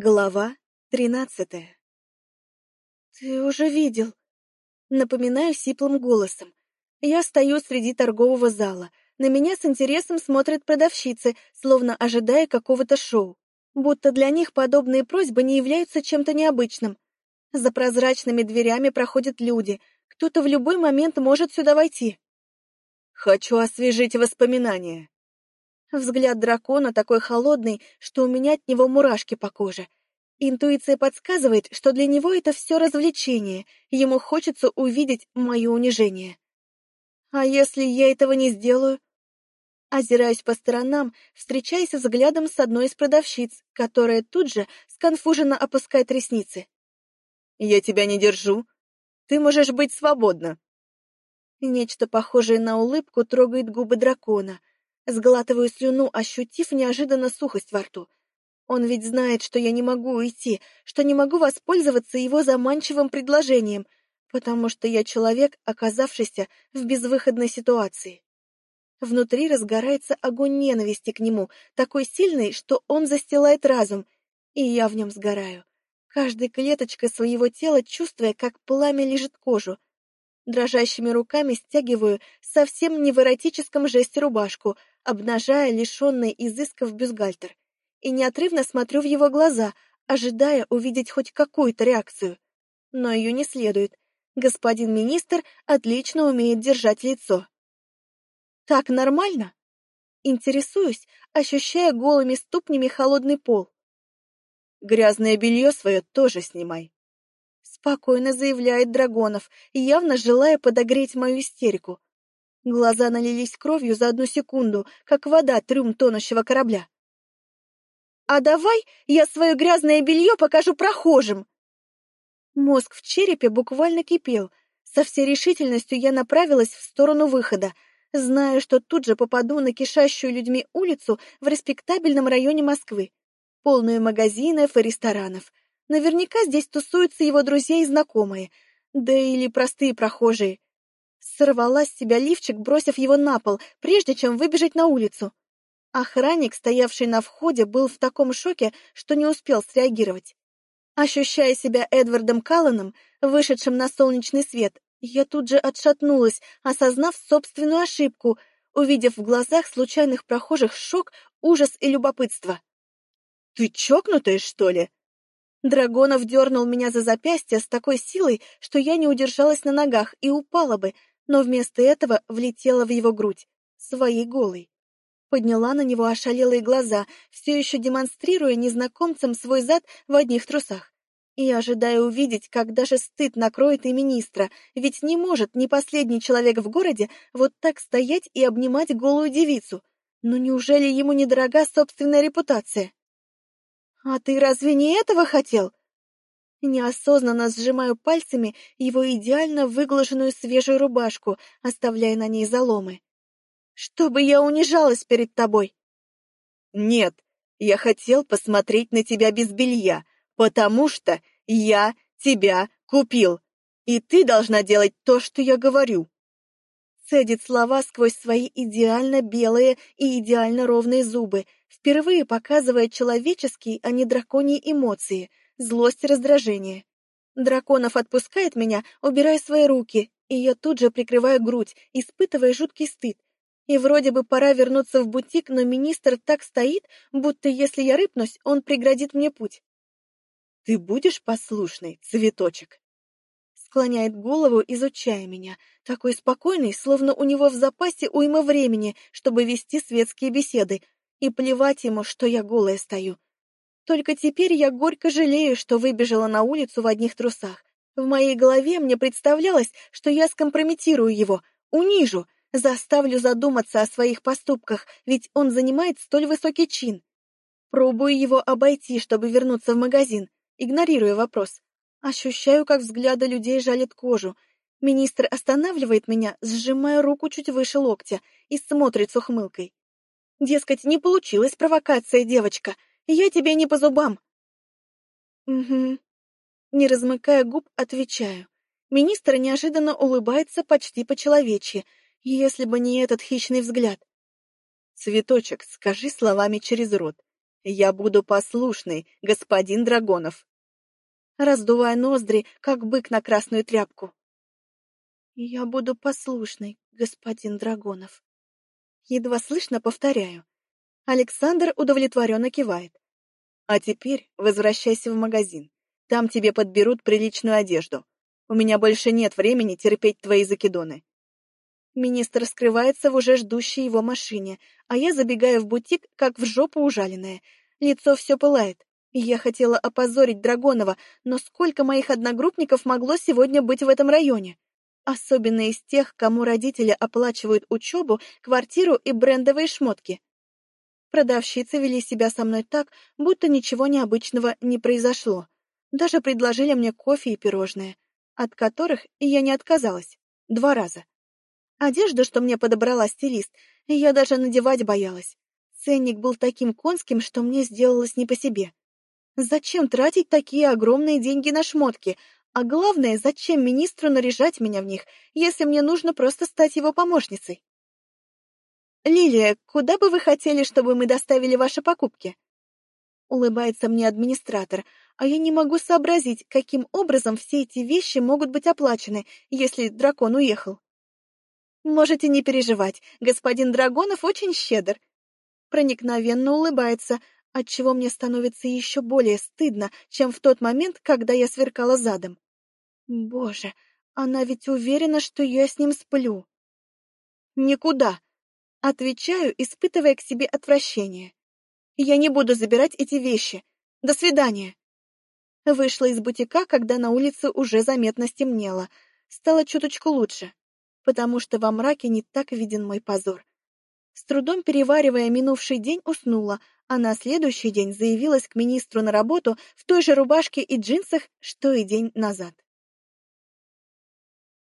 Глава тринадцатая «Ты уже видел?» Напоминаю сиплым голосом. Я стою среди торгового зала. На меня с интересом смотрят продавщицы, словно ожидая какого-то шоу. Будто для них подобные просьбы не являются чем-то необычным. За прозрачными дверями проходят люди. Кто-то в любой момент может сюда войти. «Хочу освежить воспоминания», Взгляд дракона такой холодный, что у меня от него мурашки по коже. Интуиция подсказывает, что для него это все развлечение, ему хочется увидеть мое унижение. А если я этого не сделаю? Озираюсь по сторонам, встречаясь взглядом с одной из продавщиц, которая тут же сконфуженно опускает ресницы. «Я тебя не держу. Ты можешь быть свободна». Нечто похожее на улыбку трогает губы дракона, Сглатываю слюну, ощутив неожиданно сухость во рту. Он ведь знает, что я не могу уйти, что не могу воспользоваться его заманчивым предложением, потому что я человек, оказавшийся в безвыходной ситуации. Внутри разгорается огонь ненависти к нему, такой сильный, что он застилает разум, и я в нем сгораю. Каждой клеточкой своего тела чувствуя, как пламя лежит кожу. Дрожащими руками стягиваю совсем не в эротическом жесте рубашку, обнажая лишенный изысков бюстгальтер, и неотрывно смотрю в его глаза, ожидая увидеть хоть какую-то реакцию. Но ее не следует. Господин министр отлично умеет держать лицо. Так нормально? Интересуюсь, ощущая голыми ступнями холодный пол. Грязное белье свое тоже снимай. Спокойно заявляет Драгонов, явно желая подогреть мою истерику. Глаза налились кровью за одну секунду, как вода трюм тонущего корабля. «А давай я свое грязное белье покажу прохожим!» Мозг в черепе буквально кипел. Со всей решительностью я направилась в сторону выхода, зная, что тут же попаду на кишащую людьми улицу в респектабельном районе Москвы, полную магазинов и ресторанов. Наверняка здесь тусуются его друзья и знакомые, да или простые прохожие. Сорвала с себя лифчик, бросив его на пол, прежде чем выбежать на улицу. Охранник, стоявший на входе, был в таком шоке, что не успел среагировать. Ощущая себя Эдвардом Калланом, вышедшим на солнечный свет, я тут же отшатнулась, осознав собственную ошибку, увидев в глазах случайных прохожих шок, ужас и любопытство. «Ты чокнутая, что ли?» Драгонов дернул меня за запястье с такой силой, что я не удержалась на ногах и упала бы, но вместо этого влетела в его грудь, своей голой. Подняла на него ошалелые глаза, все еще демонстрируя незнакомцам свой зад в одних трусах. И ожидая увидеть, как даже стыд накроет и министра, ведь не может ни последний человек в городе вот так стоять и обнимать голую девицу. Но неужели ему недорога собственная репутация? «А ты разве не этого хотел?» Неосознанно сжимаю пальцами его идеально выглаженную свежую рубашку, оставляя на ней заломы. «Чтобы я унижалась перед тобой!» «Нет, я хотел посмотреть на тебя без белья, потому что я тебя купил, и ты должна делать то, что я говорю!» Цедит слова сквозь свои идеально белые и идеально ровные зубы, впервые показывая человеческие, а не драконьи эмоции — злость и раздражение. Драконов отпускает меня, убирая свои руки, и я тут же прикрываю грудь, испытывая жуткий стыд. И вроде бы пора вернуться в бутик, но министр так стоит, будто если я рыпнусь, он преградит мне путь. «Ты будешь послушный, цветочек?» Склоняет голову, изучая меня, такой спокойный, словно у него в запасе уйма времени, чтобы вести светские беседы, и плевать ему, что я голая стою. Только теперь я горько жалею, что выбежала на улицу в одних трусах. В моей голове мне представлялось, что я скомпрометирую его, унижу, заставлю задуматься о своих поступках, ведь он занимает столь высокий чин. Пробую его обойти, чтобы вернуться в магазин, игнорируя вопрос. Ощущаю, как взгляды людей жалят кожу. Министр останавливает меня, сжимая руку чуть выше локтя, и смотрит с ухмылкой. Дескать, не получилась провокация, девочка — я тебе не по зубам. Угу. Не размыкая губ, отвечаю. Министр неожиданно улыбается почти по-человечьи, если бы не этот хищный взгляд. «Цветочек, скажи словами через рот. Я буду послушный, господин Драгонов. Раздувая ноздри, как бык на красную тряпку. Я буду послушный, господин Драгонов. Едва слышно повторяю. Александр удовлетворенно кивает. А теперь возвращайся в магазин. Там тебе подберут приличную одежду. У меня больше нет времени терпеть твои закидоны. Министр скрывается в уже ждущей его машине, а я забегаю в бутик, как в жопу ужаленная. Лицо все пылает. Я хотела опозорить Драгонова, но сколько моих одногруппников могло сегодня быть в этом районе? Особенно из тех, кому родители оплачивают учебу, квартиру и брендовые шмотки. Продавщицы вели себя со мной так, будто ничего необычного не произошло. Даже предложили мне кофе и пирожные, от которых я не отказалась. Два раза. Одежда, что мне подобрала стилист, я даже надевать боялась. Ценник был таким конским, что мне сделалось не по себе. Зачем тратить такие огромные деньги на шмотки? А главное, зачем министру наряжать меня в них, если мне нужно просто стать его помощницей? «Лилия, куда бы вы хотели, чтобы мы доставили ваши покупки?» Улыбается мне администратор, а я не могу сообразить, каким образом все эти вещи могут быть оплачены, если дракон уехал. Можете не переживать, господин Драгонов очень щедр. Проникновенно улыбается, отчего мне становится еще более стыдно, чем в тот момент, когда я сверкала задом. Боже, она ведь уверена, что я с ним сплю. Никуда. Отвечаю, испытывая к себе отвращение. Я не буду забирать эти вещи. До свидания. Вышла из бутика, когда на улице уже заметно стемнело. Стало чуточку лучше, потому что во мраке не так виден мой позор. С трудом переваривая минувший день, уснула, а на следующий день заявилась к министру на работу в той же рубашке и джинсах, что и день назад.